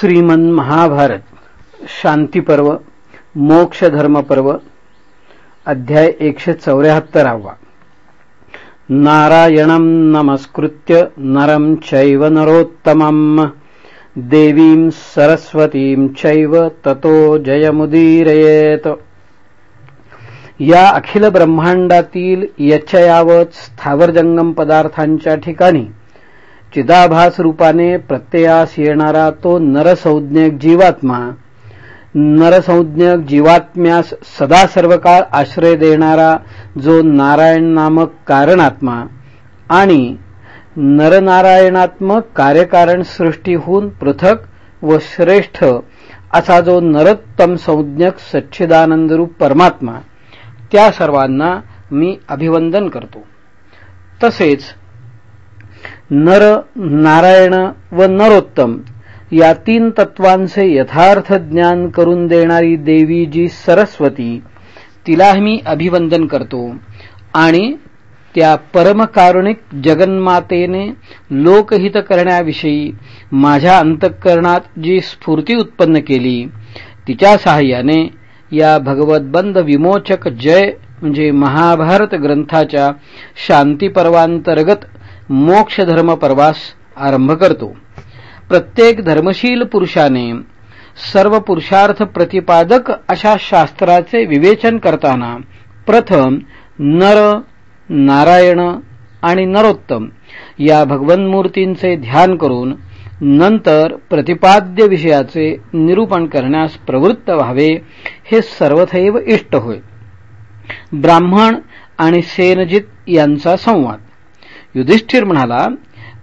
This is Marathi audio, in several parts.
श्रीमन महाभारत शांती पर्व मोक्ष धर्म पर्व अध्याय एकशे चौऱ्याहत्तरावा. नारायणं नमस्कृत्य नरं चैव नरोत्तमं देवीं सरस्वतीं चैव ततो जयमुदीरयेत. या अखिल ब्रह्मांडातील यचयावत स्थावर जंगम पदार्थांच्या ठिकाणी चिदाभास रूपाने प्रत्ययास येणारा तो नरसंज्ञक जीवात्मा. नरसंज्ञक जीवात्म्यास सदा सर्व काळ आश्रय देणारा जो नारायण नामक कारणात्मा आणि नरनारायणात्मक कार्यकारण सृष्टीहून पृथक व श्रेष्ठ असा जो नरोत्तम संज्ञक सच्चिदानंदरूप परमात्मा त्या सर्वांना मी अभिवंदन करतो. तसेच नर नारायण व नरोत्तम. या तीन तत्वांचे यथार्थ ज्ञान करून देणारी देवी जी सरस्वती तिला मी अभिवंदन करतो. आणि त्या परमकारुणिक जगन्मातेने लोकहित करण्याविषयी माझ्या अंतःकरणात जी स्फूर्ती उत्पन्न केली तिच्या सहाय्याने या भगवतबंध विमोचक जय म्हणजे महाभारत ग्रंथाच्या शांतीपर्वांतर्गत मोक्ष धर्म प्रवास आरंभ करतो. प्रत्येक धर्मशील पुरुषाने सर्व पुरुषार्थ प्रतिपादक अशा शास्त्राचे विवेचन करताना प्रथम नर नारायण आणि नरोत्तम या भगवन्मूर्तींचे ध्यान करून नंतर प्रतिपाद्य विषयाचे निरूपण करण्यास प्रवृत्त व्हावे हे सर्वथैव इष्ट होय. ब्राह्मण आणि सेनजित यांचा संवाद. युधिष्ठिर म्हणाला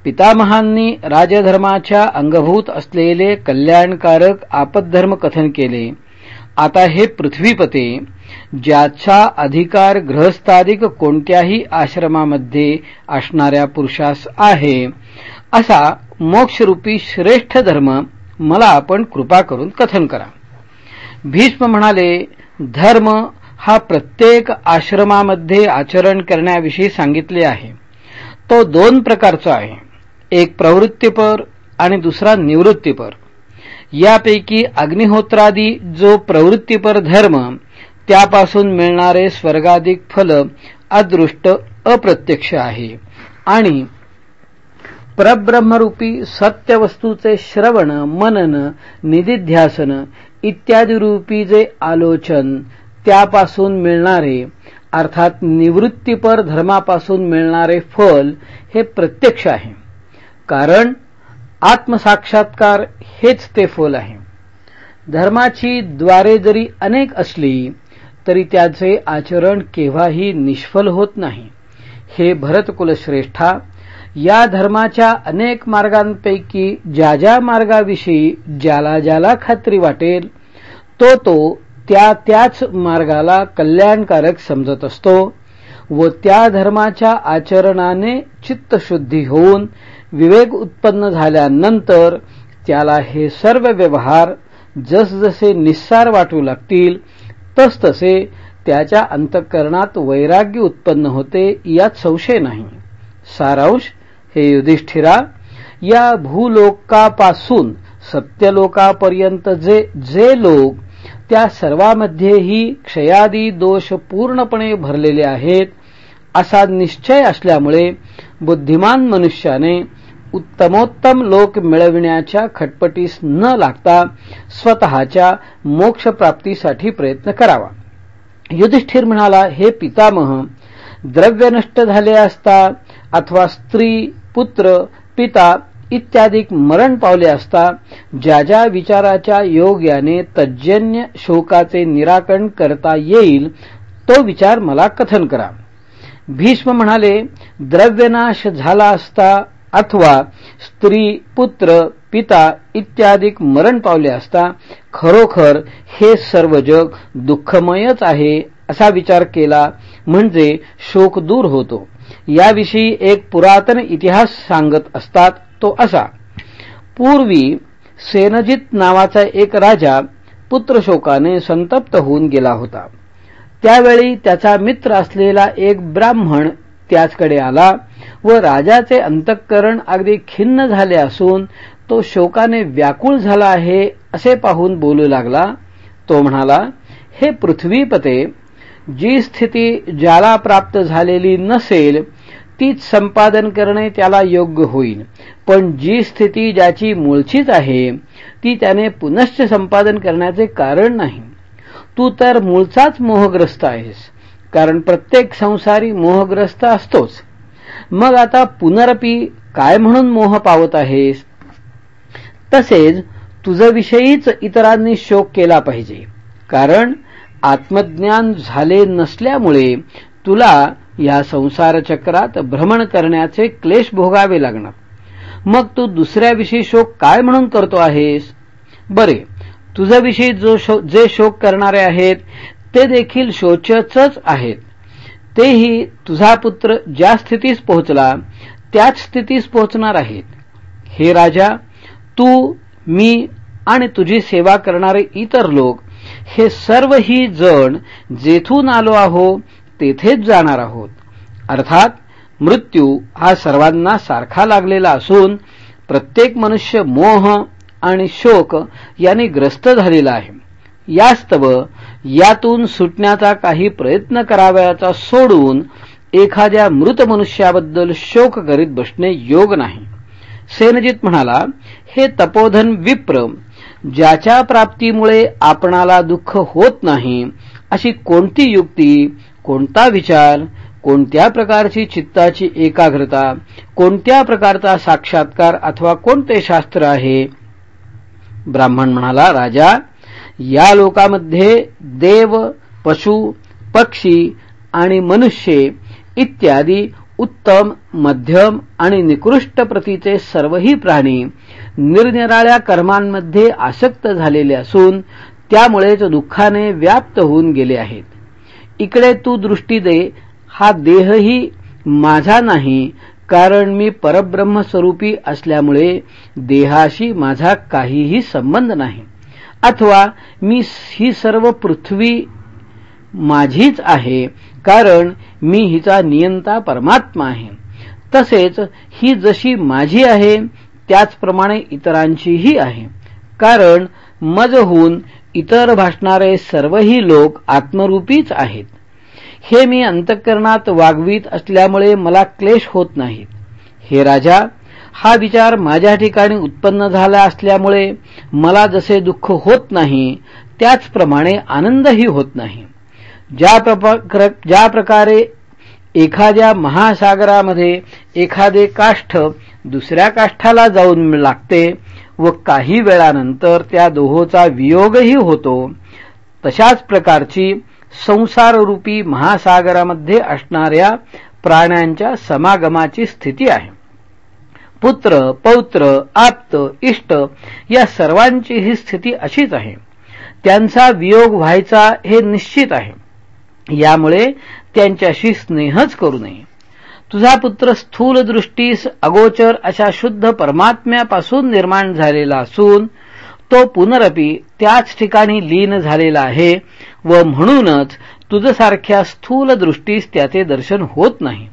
पितामहांनी राजधर्माच्या अंगभूत असलेले कल्याणकारक आपद्धर्म कथन केले. आता हे पृथ्वीपते ज्याचा अधिकार ग्रहस्थाधिक कोणत्याही आश्रमामध्ये असणाऱ्या पुरुषास आहे. असा मोक्षरूपी श्रेष्ठ धर्म मला आपण कृपा करून कथन करा. भीष्म म्हणाले धर्म हा प्रत्येक आश्रमामध्ये आचरण करण्याविषयी सांगितले आहे. तो दोन प्रकारचा आहे. एक प्रवृत्तीपर आणि दुसरा निवृत्तीपर. यापैकी अग्निहोत्रादी जो प्रवृत्तीपर धर्म त्यापासून मिळणारे स्वर्गाधिक फल अदृष्ट अप्रत्यक्ष आहे. आणि परब्रह्मरूपी सत्य वस्तूचे श्रवण मनन निधिध्यासन इत्यादी रूपी जे आलोचन त्यापासून मिळणारे अर्थात निवृत्तीपर धर्मापासून मिळणारे फल हे प्रत्यक्ष आहे. कारण आत्मसाक्षात्कार हेच ते फल आहे. धर्माची द्वारे जरी अनेक असली तरी त्याचे आचरण केव्हाही निष्फल होत नाही. हे भरतकुलश्रेष्ठा या धर्माच्या अनेक मार्गांपैकी ज्या ज्या मार्गाविषयी ज्याला ज्याला खात्री वाटेल तो तो त्या त्याच मार्गाला कल्याणकारक समजत असतो व त्या धर्माच्या आचरणाने चित्तशुद्धी होऊन विवेक उत्पन्न झाल्यानंतर त्याला हे सर्व व्यवहार जसजसे निस्सार वाटू लागतील तसतसे त्याच्या अंतःकरणात वैराग्य उत्पन्न होते यात संशय नाही. सारांश हे युधिष्ठिरा या भूलोकापासून सत्यलोकापर्यंत जे जे लोक त्या सर्वामध्येही क्षयादी दोष पूर्णपणे भरलेले आहेत असा निश्चय असल्यामुळे बुद्धिमान मनुष्याने उत्तमोत्तम लोक मिळविण्याच्या खटपटीस न लागता स्वतःच्या मोक्षप्राप्तीसाठी प्रयत्न करावा. युधिष्ठिर म्हणाला हे पितामह द्रव्य नष्ट झाले असता अथवा स्त्री पुत्र पिता इत्यादी मरण पावले असता ज्या ज्या विचाराच्या योग्याने तज्जन्य शोकाचे निराकरण करता येईल तो विचार मला कथन करा. भीष्म म्हणाले द्रव्यनाश झाला असता अथवा स्त्री पुत्र पिता इत्यादी मरण पावले असता खरोखर हे सर्व जग दुःखमयच आहे असा विचार केला म्हणजे शोक दूर होतो. याविषयी एक पुरातन इतिहास सांगत असतात तो असा पूर्वी सेनजित नावाचा एक राजा पुत्रशोकाने संतप्त होऊन गेला होता. त्यावेळी त्याचा मित्र असलेला एक ब्राह्मण त्याचकडे आला व राजाचे अंतःकरण अगदी खिन्न झाले असून तो शोकाने व्याकुळ झाला आहे असे पाहून बोलू लागला. तो म्हणाला हे पृथ्वीपते जी स्थिती ज्याला प्राप्त झालेली नसेल तीच संपादन करणे त्याला योग्य होईल. पण जी स्थिती ज्याची मूळचीच आहे ती त्याने पुनश्च संपादन करण्याचे कारण नाही. तू तर मूळचाच मोहग्रस्त आहेस कारण प्रत्येक संसारी मोहग्रस्त असतोच. मग आता पुनरपी काय म्हणून मोह पावत आहेस? तसेच तुझविषयीच इतरांनी शोक केला पाहिजे कारण आत्मज्ञान झाले नसल्यामुळे तुला या संसार चक्रात भ्रमण करण्याचे क्लेश भोगावे लागणार. मग तू दुसऱ्याविषयी शोक काय म्हणून करतो आहेस? बरे तुझ्याविषयी जो शो, जे शोक करणारे आहेत ते देखील शोचच आहेत. तेही तुझा पुत्र ज्या स्थितीस पोहोचला त्याच स्थितीस पोहोचणार आहेत. हे राजा तू मी आणि तुझी सेवा करणारे इतर लोक हे सर्व ही जण जेथून आलो आहो तेथेच जाणार आहोत. अर्थात मृत्यू हा सर्वांना सारखा लागलेला असून प्रत्येक मनुष्य मोह आणि शोक यांनी ग्रस्त झालेला आहे. यास्तव यातून सुटण्याचा काही प्रयत्न करावयाचा सोडून एखाद्या मृत मनुष्याबद्दल शोक करीत बसणे योग नाही. सेनजित म्हणाला हे तपोधन विप्र ज्याच्या प्राप्तीमुळे आपणाला दुःख होत नाही अशी कोणती युक्ती कोणता विचार कोणत्या प्रकारची चित्ताची एकाग्रता कोणत्या प्रकारचा साक्षात्कार अथवा कोणते शास्त्र आहे? ब्राह्मण म्हणाला राजा या लोकामध्ये देव पशु पक्षी आणि मनुष्य इत्यादी उत्तम मध्यम आणि निकृष्ट प्रतीचे सर्वही प्राणी निरनिराळ्या कर्मांमध्ये आसक्त झालेले असून त्यामुळेच दुःखाने व्याप्त होऊन गेले आहेत. इकडे तू दृष्टी दे हा देहही माझा नाही कारण मी परब्रह्म स्वरूपी असल्यामुळे देहाशी माझा काहीही संबंध नाही. अथवा मी ही सर्व पृथ्वी माझीच आहे कारण मी हिचा नियंता परमात्मा आहे. तसेच ही जशी माझी आहे त्याचप्रमाणे इतरांचीही आहे. कारण मज होऊन इतर भासणारे सर्वही लोक आत्मरूपीच आहेत. हे मी अंतःकरणात वागवीत असल्यामुळे मला क्लेश होत नाहीत हे राजा हा विचार माझ्या ठिकाणी उत्पन्न झाला असल्यामुळे मला जसे दुःख होत नाही त्याचप्रमाणे आनंदही होत नाही. ज्या प्रकारे एखाद्या महासागरामध्ये एखादे काष्ठ दुसऱ्या काष्ठाला जाऊन लागते व काही वेळानंतर त्या दोहोचा वियोगही होतो. तशाच प्रकारची संसाररूपी महासागरामध्ये असणाऱ्या प्राण्यांच्या समागमाची स्थिती आहे. पुत्र पौत्र आप्त इष्ट या सर्वांची ही स्थिती अशीच आहे. त्यांचा वियोग व्हायचा हे निश्चित आहे. यामुळे त्यांच्याशी स्नेहच करू नये. तुझा पुत्र स्थूल दृष्टीस अगोचर अशा शुद्ध परमात्म्यापासून निर्माण झालेला असून तो पुनरपी त्याच ठिकाणी लीन झालेला आहे व म्हणूनच तुझसारख्या स्थूल दृष्टीस त्याचे दर्शन होत नाही.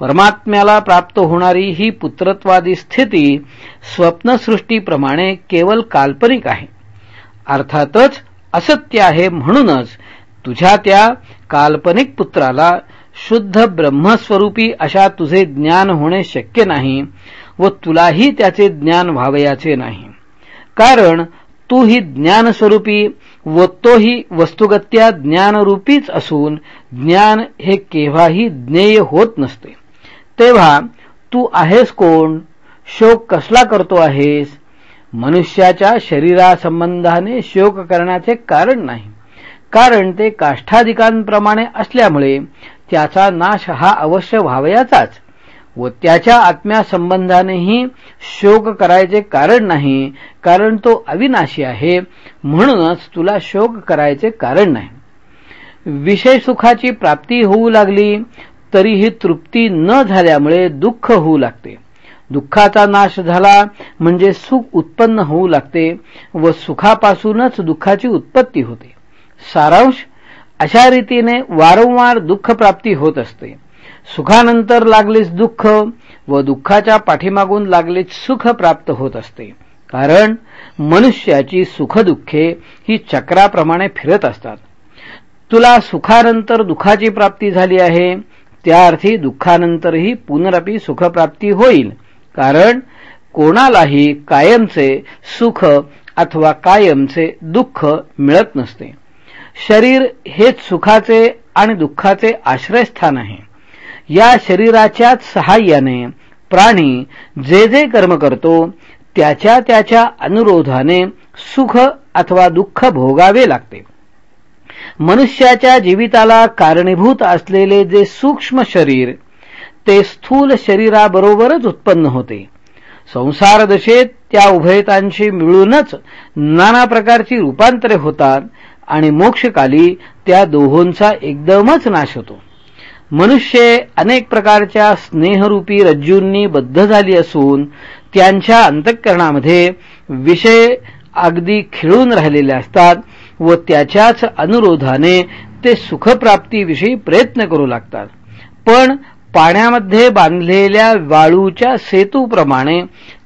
परमात्म्याला प्राप्त होणारी ही पुत्रत्वादी स्थिती स्वप्नसृष्टीप्रमाणे केवळ काल्पनिक आहे. अर्थातच असत्य आहे म्हणूनच तुझ्या त्या काल्पनिक पुत्राला शुद्ध ब्रह्मस्वरूपी अशा तुझे ज्ञान होणे शक्य नाही व तुलाही त्याचे ज्ञान व्हावयाचे नाही. कारण तू ही ज्ञानस्वरूपी व तोही वस्तुगत्या ज्ञानरूपीच असून ज्ञान हे केव्हाही ज्ञेय होत नसते. तेव्हा तू आहेस कोण? शोक कसला करतो आहेस? मनुष्याच्या शरीरासंबंधाने शोक करण्याचे कारण नाही. कारण ते काष्ठाधिकांप्रमाणे असल्यामुळे त्याचा नाश हा अवश्य व्हावयाचाच. व त्याच्या आत्म्यासंबंधानेही शोक करायचे कारण नाही कारण तो अविनाशी आहे म्हणूनच तुला शोक करायचे कारण नाही. विषय सुखाची प्राप्ती होऊ लागली तरीही तृप्ती न झाल्यामुळे दुःख होऊ लागते. दुःखाचा नाश झाला म्हणजे सुख उत्पन्न होऊ लागते व सुखापासूनच दुःखाची उत्पत्ती होते. सारांश अशा रीतीने वारंवार दुःख प्राप्ती होत असते. सुखानंतर लागलेच दुःख व दुःखाच्या पाठीमागून लागलेच सुख प्राप्त होत असते. कारण मनुष्याची सुखदुःखे ही चक्राप्रमाणे फिरत असतात. तुला सुखानंतर दुःखाची प्राप्ती झाली आहे त्या अर्थी दुःखानंतरही पुनरपी सुखप्राप्ती होईल. कारण कोणालाही कायमचे सुख अथवा कायमचे दुःख मिळत नसते. शरीर हेच सुखाचे आणि दुःखाचे आश्रयस्थान आहे. या शरीराच्याच सहाय्याने प्राणी जे जे कर्म करतो त्याच्या त्याच्या अनुरोधाने सुख अथवा दुःख भोगावे लागते. मनुष्याच्या जीविताला कारणीभूत असलेले जे सूक्ष्म शरीर ते स्थूल शरीराबरोबरच उत्पन्न होते. संसार दशेत त्या उभयतांशी मिळूनच नाना प्रकारची रूपांतरे होतात आणि मोक्षकाली त्या दोहोंचा एकदमच नाश होतो. मनुष्य अनेक प्रकारच्या स्नेहरूपी रज्जूंनी बद्ध झाली असून त्यांच्या अंतःकरणामध्ये विषय अगदी खिळून राहिलेले असतात व त्याच्याच अनुरोधाने ते सुखप्राप्तीविषयी प्रयत्न करू लागतात. पण पाण्यामध्ये बांधलेल्या वाळूच्या सेतूप्रमाणे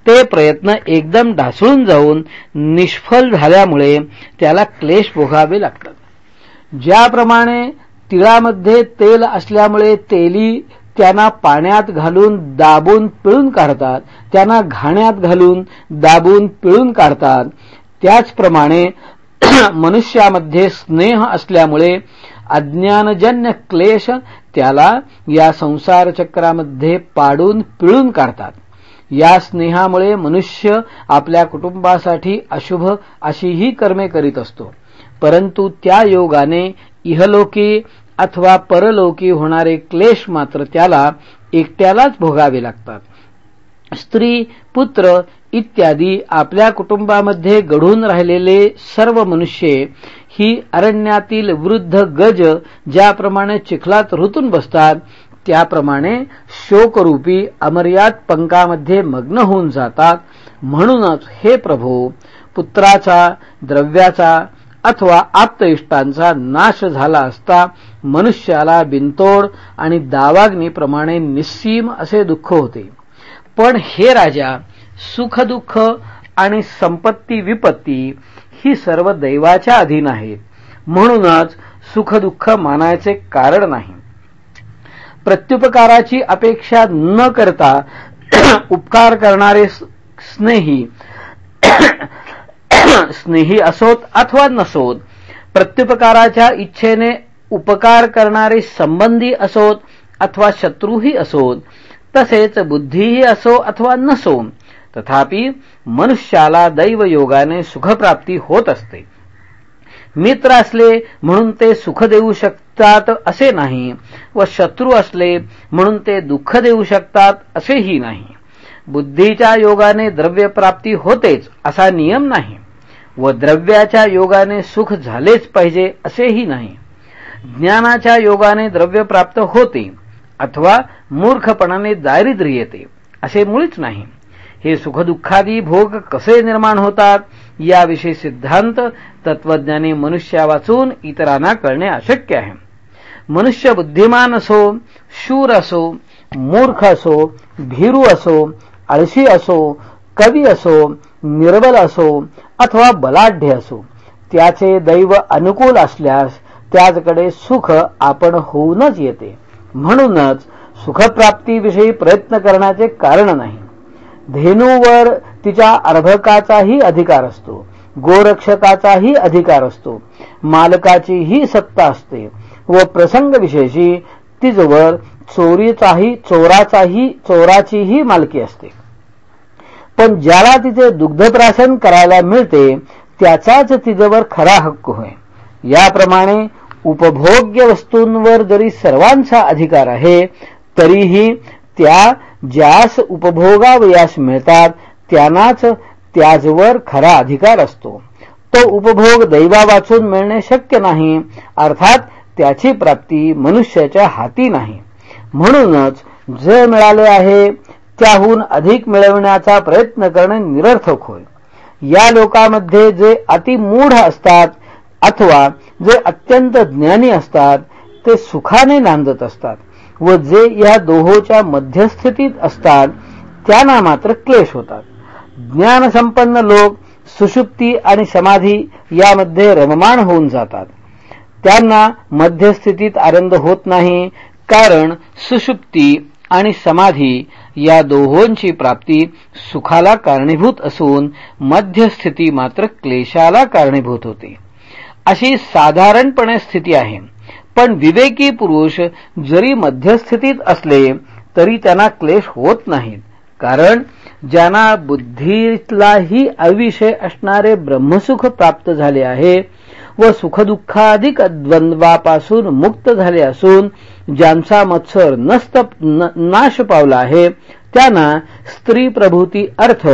ते प्रयत्न एकदम ढासळून जाऊन निष्फल झाल्यामुळे त्याला क्लेश भोगावे लागतात. ज्याप्रमाणे तिळामध्ये तेल असल्यामुळे तेली त्यांना पाण्यात घालून दाबून पिळून काढतात त्यांना घाण्यात घालून दाबून पिळून काढतात. त्याचप्रमाणे मनुष्यामध्ये स्नेह असल्यामुळे अज्ञानजन्य क्लेश त्याला या संसार चक्रामध्ये पाडून पिळून काढतात. या स्नेहामुळे मनुष्य आपल्या कुटुंबासाठी अशुभ अशीही कर्मे करीत असतो. परंतु त्या योगाने इहलोकी अथवा परलोकी होणारे क्लेश मात्र त्याला एकट्यालाच भोगावे लागतात. स्त्री पुत्र इत्यादी आपल्या कुटुंबामध्ये घडून राहिलेले सर्व मनुष्य ही अरण्यातील वृद्ध गज ज्याप्रमाणे चिखलात ऋतून बसतात त्याप्रमाणे शोकरूपी अमर्याद पंकामध्ये मग्न होऊन जातात. म्हणूनच हे प्रभो पुत्राचा द्रव्याचा अथवा आप्तइष्टांचा नाश झाला असता मनुष्याला बिनतोड आणि दावाग्नीप्रमाणे निस्सीम असे दुःख होते. पण हे राजा सुखदुःख आणि संपत्ती विपत्ती ही सर्व दैवाच्या अधीन आहेत. म्हणूनच सुखदुःख मानायचे कारण नाही. प्रत्युपकाराची अपेक्षा न करता उपकार करणारे स्नेही स्नेही असोत अथवा नसोत प्रत्युपकाराच्या इच्छेने उपकार करणारे संबंधी असोत अथवा शत्रूही असोत तसेच बुद्धीही असो अथवा नसो तथापि मनुष्याला दैवयोगाने सुखप्राप्ती होत असते. मित्र असले म्हणून ते सुख देऊ शकतात असे नाही. व शत्रू असले म्हणून ते दुःख देऊ शकतात असेही नाही. बुद्धीच्या योगाने द्रव्यप्राप्ती होतेच असा नियम नाही. व द्रव्याच्या योगाने सुख झालेच पाहिजे असेही नाही. ज्ञानाच्या योगाने द्रव्य प्राप्त होते अथवा मूर्खपणाने दारिद्र्य येते असे मुळीच नाही. हे सुखदुःखादी भोग कसे निर्माण होतात याविषयी सिद्धांत तत्वज्ञानी मनुष्या वाचून इतरांना कळणे अशक्य आहे. मनुष्य बुद्धिमान असो शूर असो मूर्ख असो भीरू असो आळशी असो कवी असो निर्बल असो अथवा बलाढ्य असो त्याचे दैव अनुकूल असल्यास त्याचकडे सुख आपण होऊनच येते. म्हणूनच सुखप्राप्तीविषयी प्रयत्न करण्याचे कारण नाही. धेनूवर तिच्या अर्भकाचाही अधिकार असतो गोरक्षकाचाही अधिकार असतो मालकाचीही सत्ता असते व प्रसंग विशेषी तिजवर चोरीचाही चोराचाही चोराचीही मालकी असते. पण ज्याला तिचे दुग्धप्राशन करायला मिळते त्याचाच तिजवर खरा हक्क होय. याप्रमाणे उपभोग्य वस्तूंवर जरी सर्वांचा अधिकार आहे तरीही त्या ज्यास उपभोगावयास मिळतात त्यांनाच त्याजवर खरा अधिकार असतो. तो उपभोग दैवा वाचून मिळणे शक्य नाही अर्थात त्याची प्राप्ती मनुष्याच्या हाती नाही. म्हणूनच जे मिळाले आहे त्याहून अधिक मिळवण्याचा प्रयत्न करणे निरर्थक होय. या लोकांमध्ये जे अतिमूढ असतात अथवा जे अत्यंत ज्ञानी असतात ते सुखाने नांदत असतात व जे या दोहोच्या मध्यस्थितीत असतात त्यांना मात्र क्लेश होतात. ज्ञानसंपन्न लोक सुषुप्ती आणि समाधी यामध्ये रममाण होऊन जातात. त्यांना मध्यस्थितीत आनंद होत नाही कारण सुषुप्ती आणि समाधी या दोहोंची प्राप्ती सुखाला कारणीभूत असून मध्यस्थिती मात्र क्लेशाला कारणीभूत होते. अशी साधारणपणे स्थिती आहे. पण विवेकी पुरुष जरी मध्यस्थितीत असले तरी त्यांना क्लेश होत नाहीत. कारण ज्यांना बुद्धीतलाही अविषय असणारे ब्रह्मसुख प्राप्त झाले आहे व सुखदुःखाधिक द्वंद्वापासून मुक्त झाले असून ज्यांचा मत्सर नस्त नाश पावला आहे त्यांना स्त्री प्रभूती अर्थ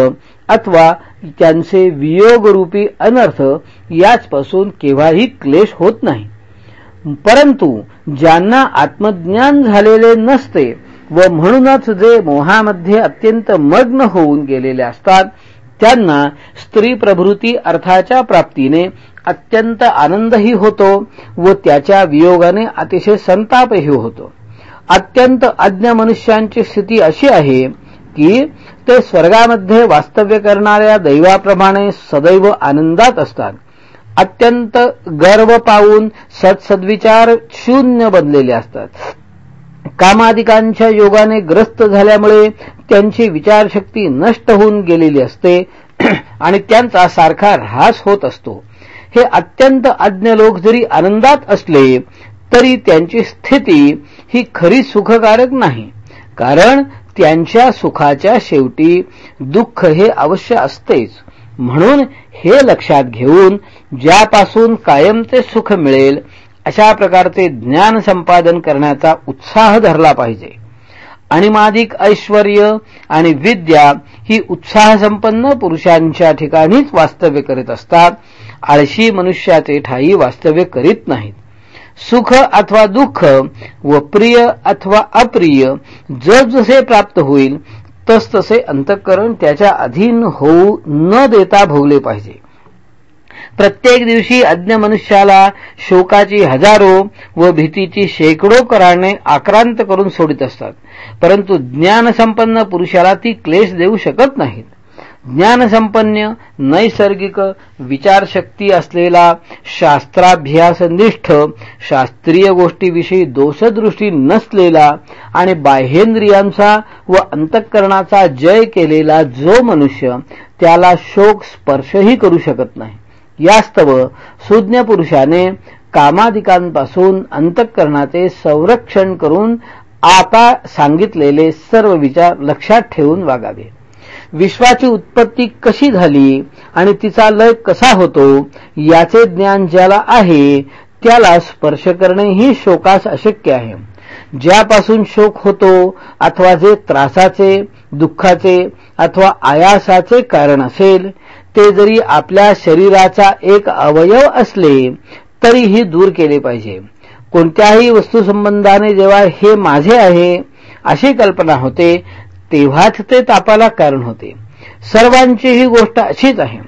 अथवा त्यांचे वियोगरूपी अनर्थ याचपासून केव्हाही क्लेश होत नाही. परंतु ज्यांना आत्मज्ञान झालेले नसते व म्हणूनच जे मोहामध्ये अत्यंत मग्न होऊन गेलेले असतात त्यांना स्त्री प्रभृती अर्थाच्या प्राप्तीने अत्यंत आनंदही होतो व त्याच्या वियोगाने अतिशय संतापही होतो. अत्यंत अज्ञ मनुष्यांची स्थिती अशी आहे की ते स्वर्गामध्ये वास्तव्य करणाऱ्या दैवाप्रमाणे सदैव आनंदात असतात. अत्यंत गर्व पावून सत्सद्विचार शून्य बनलेले असतात. कामाधिकांच्या योगाने ग्रस्त झाल्यामुळे त्यांची विचारशक्ती नष्ट होऊन गेलेली असते आणि त्यांचा सारखा ऱ्हास होत असतो. हे अत्यंत अज्ञ लोक जरी आनंदात असले तरी त्यांची स्थिती ही खरी सुखकारक नाही. कारण त्यांच्या सुखाच्या शेवटी दुःख हे अवश्य असतेच. म्हणून हे लक्षात घेऊन ज्यापासून कायमचे सुख मिळेल अशा प्रकारचे ज्ञान संपादन करण्याचा उत्साह धरला पाहिजे. आणिमाधिक ऐश्वर आणि विद्या ही उत्साहसंपन्न पुरुषांच्या ठिकाणीच वास्तव्य करीत असतात. आळशी मनुष्याचे ठाई वास्तव्य करीत नाहीत. सुख अथवा दुःख व प्रिय अथवा अप्रिय जसजसे प्राप्त होईल तसतसे अंतःकरण त्याच्या अधीन होऊ न देता भोगले पाहिजे. प्रत्येक दिवशी अज्ञ मनुष्याला शोकाची हजारो व भीतीची शेकडो कराने आक्रांत करून सोडित असतात. परंतु ज्ञानसंपन्न पुरुषाला ती क्लेश देऊ शकत नाहीत. ज्ञानसंपन्न नैसर्गिक विचारशक्ती असलेला शास्त्राभ्यासनिष्ठ शास्त्रीय गोष्टीविषयी दोषदृष्टी नसलेला आणि बाह्येंद्रियांचा व अंतःकरणाचा जय केलेला जो मनुष्य त्याला शोक स्पर्शही करू शकत नाही. यास्तव सुज्ञ पुरुषाने कामाधिकांपासून अंतःकरणाचे संरक्षण करून आता सांगितलेले सर्व विचार लक्षात ठेवून वागावे. विश्वाची उत्पत्ती कशी झाली आणि तिचा लय कसा होतो याचे ज्ञान ज्याला आहे त्याला स्पर्श करणे ही शोकास अशक्य आहे. ज्यापासून शोक होतो अथवा जे त्रासाचे दुःखाचे अथवा आयासाचे कारण असेल ते जरी आपल्या शरीराचा एक अवयव असले तरीही दूर केले पाहिजे. कोणत्याही वस्तूसंबंधाने जेव्हा हे माझे आहे अशी कल्पना होते तेव्हाच ते तापाला कारण होते. सर्वांची ही गोष्ट अशीच आहे.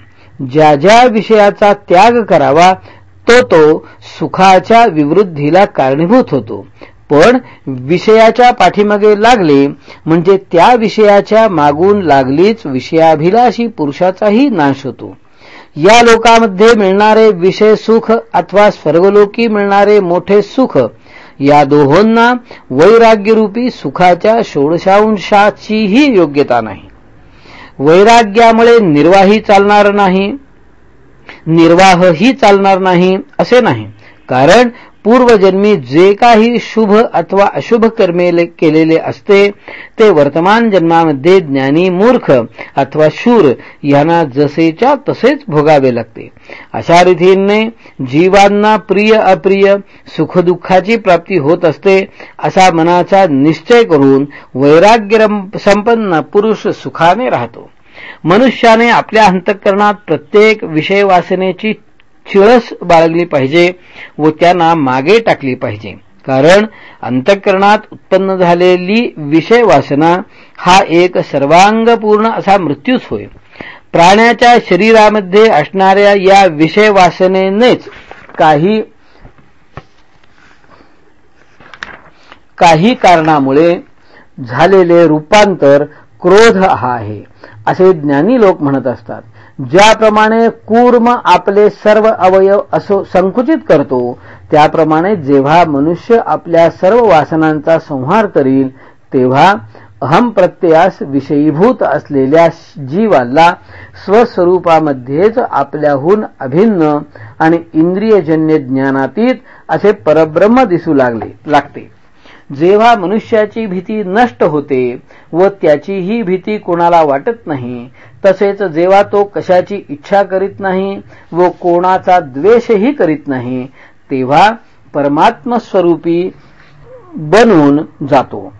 ज्या ज्या विषयाचा त्याग करावा तो तो सुखाच्या विवृद्धीला कारणीभूत होतो. पण विषयाच्या पाठीमागे लागले म्हणजे त्या विषयाच्या मागून लागलीच विषयाभिलाषी पुरुषाचाही नाश होतो. या लोकामध्ये मिळणारे विषय सुख अथवा स्वर्गलोकी मिळणारे मोठे सुख या दोहोंना वैराग्यरूपी सुखाच्या षोडशांशाचीही योग्यता नाही. वैराग्यामुळे निर्वाही चालणार नाही निर्वाहही चालणार नाही असे नाही. कारण पूर्वजन्मी जे काही शुभ अथवा अशुभ कर्मे केलेले असते ते वर्तमान जन्मामध्ये ज्ञानी मूर्ख अथवा शूर यांना जसेच्या तसेच भोगावे लागते. अशा रीतीने जीवांना प्रिय अप्रिय सुखदुःखाची प्राप्ती होत असते असा मनाचा निश्चय करून वैराग्य संपन्न पुरुष सुखाने राहतो. मनुष्याने आपल्या अंतःकरणात प्रत्येक विषय वासनेची खिळस बाळगली पाहिजे व त्यांना मागे टाकली पाहिजे. कारण अंतःकरणात उत्पन्न झालेली विषय वासना हा एक सर्वांगपूर्ण असा मृत्यूच होय. प्राण्याच्या शरीरामध्ये असणाऱ्या या विषय वासनेनेच काही काही कारणामुळे झालेले रूपांतर क्रोध हा आहे असे ज्ञानी लोक म्हणत असतात. ज्याप्रमाणे कूर्म आपले सर्व अवयव असो संकुचित करतो त्याप्रमाणे जेव्हा मनुष्य आपल्या सर्व वासनांचा संहार करील तेव्हा अहम प्रत्ययास विषयीभूत असलेल्या जीवाला स्वस्वरूपामध्येच आपल्याहून अभिन्न आणि इंद्रियजन्य ज्ञानातीत असे परब्रह्म दिसू लागले लागते. जेव्हा मनुष्याची भीती नष्ट होते व त्याचीही भीती कोणाला वाटत नाही तसेच जेव्हा तो कशाची इच्छा करीत नाही व कोणाचा द्वेषही करीत नाही तेव्हा परमात्मस्वरूपी बनून जातो.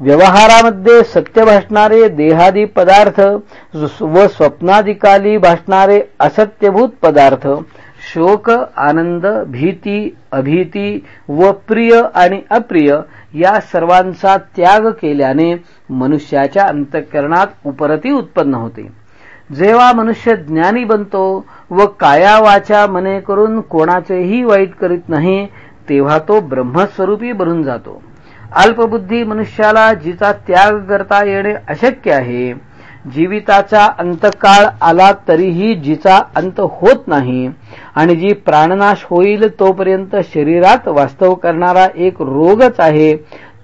व्यवहारामध्ये सत्य भासणारे देहादी पदार्थ व स्वप्नादिकाली भासणारे असत्यभूत पदार्थ शोक आनंद भीती अभीती व प्रिय आणि अप्रिय या सर्वांचा त्याग केल्याने मनुष्याच्या अंतःकरणात उपरती उत्पन्न होते. जेव्हा मनुष्य ज्ञानी बनतो व काया वाचा मने करून कोणाचेही वाईट करीत नाही तेव्हा तो ब्रह्मस्वरूपी बनून जातो. अल्पबुद्धी मनुष्याला जिचा त्याग करता येणे अशक्य आहे जीविताचा अंतकाळ आला तरीही जिचा अंत होत नाही आणि जी प्राणनाश होईल तोपर्यंत शरीरात वास्तव करणारा एक रोगच आहे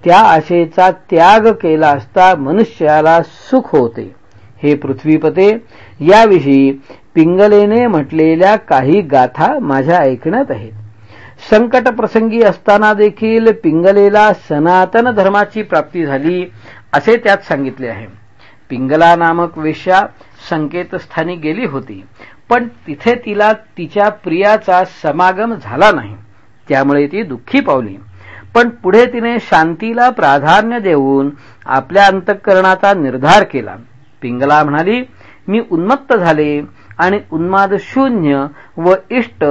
त्या आशेचा त्याग केला असता मनुष्याला सुख होते. हे पृथ्वीपते याविषयी पिंगलेने म्हटलेल्या काही गाथा माझ्या ऐकण्यात आहेत. संकट प्रसंगी असताना देखील पिंगलेला सनातन धर्माची प्राप्ती झाली असे त्यात सांगितले आहे. पिंगला नामक वेश्या संकेतस्थानी गेली होती. पण तिथे तिला तिच्या प्रियाचा समागम झाला नाही. त्यामुळे ती दुःखी पावली. पण पुढे तिने शांतीला प्राधान्य देऊन आपल्या अंतःकरणाचा निर्धार केला. पिंगला म्हणाली मी उन्मत्त झाले आणि उन्माद शून्य व इष्ट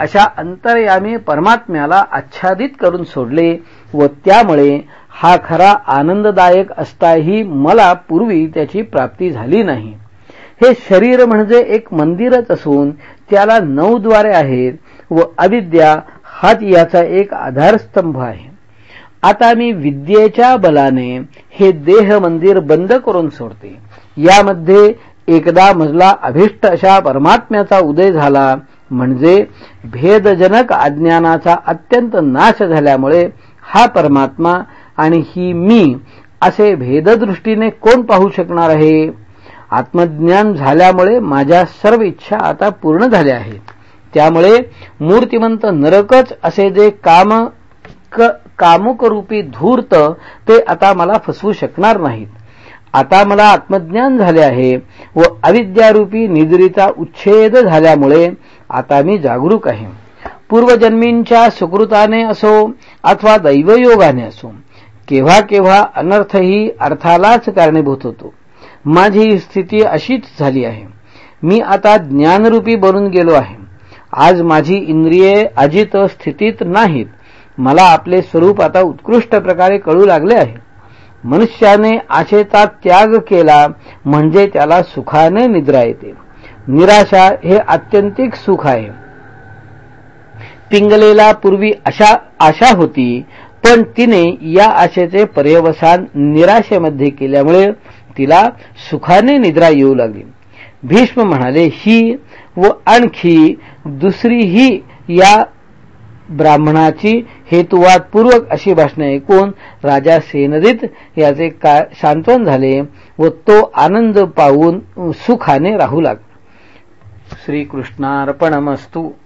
अशा अंतर्यामी परमात्म्याला आच्छादित करून सोडले व त्यामुळे हा खरा आनंददायक असताही मला पूर्वी त्याची प्राप्ती झाली नाही. हे शरीर म्हणजे एक मंदिरच असून त्याला नऊ द्वारे आहेत व अविद्या हाच याचा एक आधारस्तंभ आहे. आता मी विद्येच्या बलाने हे देह मंदिर बंद करून सोडते. यामध्ये एकदा मजला अभिष्ट अशा परमात्म्याचा उदय झाला म्हणजे भेदजनक अज्ञानाचा अत्यंत नाश झाल्यामुळे हा परमात्मा आणि ही मी असे भेददृष्टीने कोण पाहू शकणार आहे? आत्मज्ञान झाल्यामुळे माझ्या सर्व इच्छा आता पूर्ण झाल्या आहेत. त्यामुळे मूर्तिमंत नरकच असे जे काम क कामुकरूपी धूर्त ते आता मला फसवू शकणार नाहीत. आता मला आत्मज्ञान झाले आहे व अविद्यारूपी निद्रीचा उच्छेद झाल्यामुळे आता मी जागरूक आहे. पूर्वजन्मींच्या सुकृताने असो अथवा दैवयोगाने असो केव्हा केव्हा अनर्थही अर्थालाच कारणीभूत होतो. माझी स्थिती अशीच झाली आहे. मी आता ज्ञानरूपी बनून गेलो आहे. आज माझी इंद्रिये अजित स्थितीत नाहीत. मला आपले स्वरूप आता उत्कृष्ट प्रकारे कळू लागले आहे. मनुष्याने आशेचा त्याग केला म्हणजे त्याला सुखाने निद्रा येते. निराशा हे आत्यंतिक सुख आहे. पिंगलेला पूर्वी अशा आशा होती पण तिने या आशेचे पर्यवसान निराशेमध्ये केल्यामुळे तिला सुखाने निद्रा येऊ लागली. भीष्म म्हणाले ही व आणखी दुसरी ही या ब्राह्मणाची हेतुवादपूर्वक अशी भाषणे ऐकून राजा सेनदित याचे का सांत्वन झाले व तो आनंद पाहून सुखाने राहू लागला. श्रीकृष्णार्पणमस्तू.